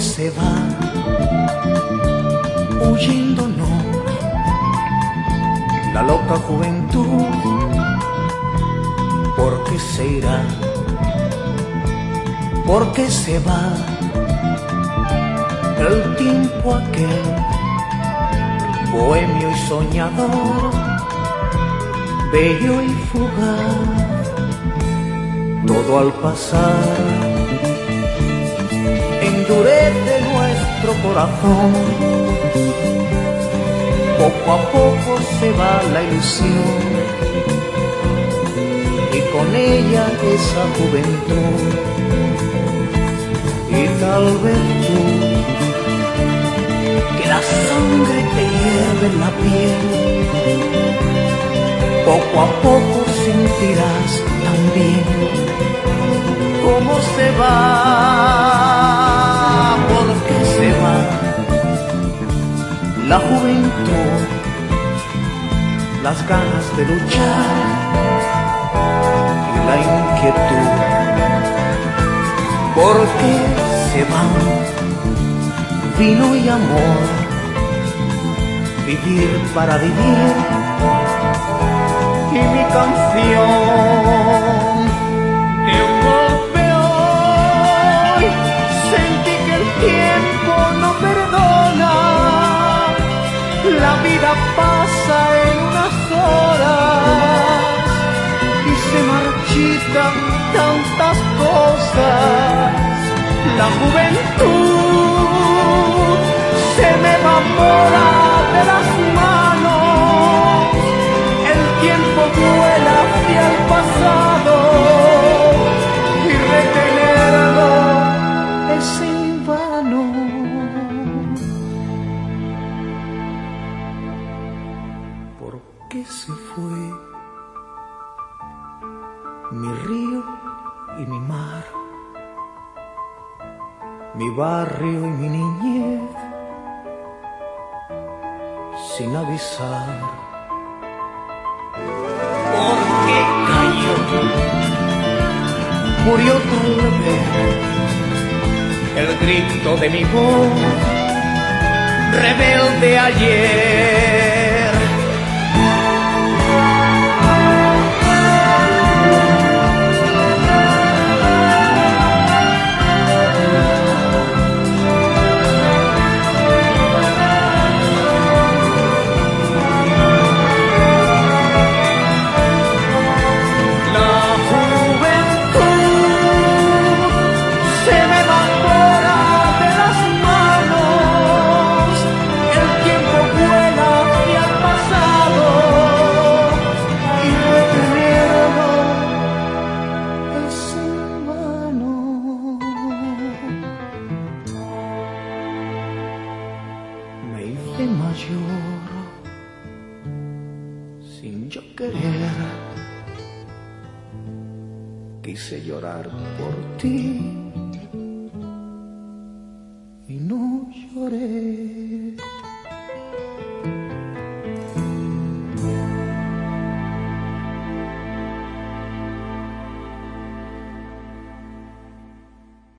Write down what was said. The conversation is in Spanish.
se va huyéndonos la loca juventud, porque se irá, porque se va el tiempo aquel, bohemio y soñador, bello y fugaz, todo al pasar corazón. Poco a poco se va la ilusión y con ella esa juventud. Y tal vez tú, que la sangre te hierve en la piel, poco a poco sentirás también cómo se va la juventud, las ganas de luchar y la inquietud, porque se van vino y amor, vivir para vivir. Y mi canción vida pasa en unas horas y se marchitan tantas cosas. La juventud se me evapora de las manos, el tiempo vuela hacia el pasado mi río y mi mar, mi barrio y mi niñez, sin avisar. Porque cayó, murió tal vez el grito de mi voz, rebelde ayer mayor sin yo querer. Quise llorar por ti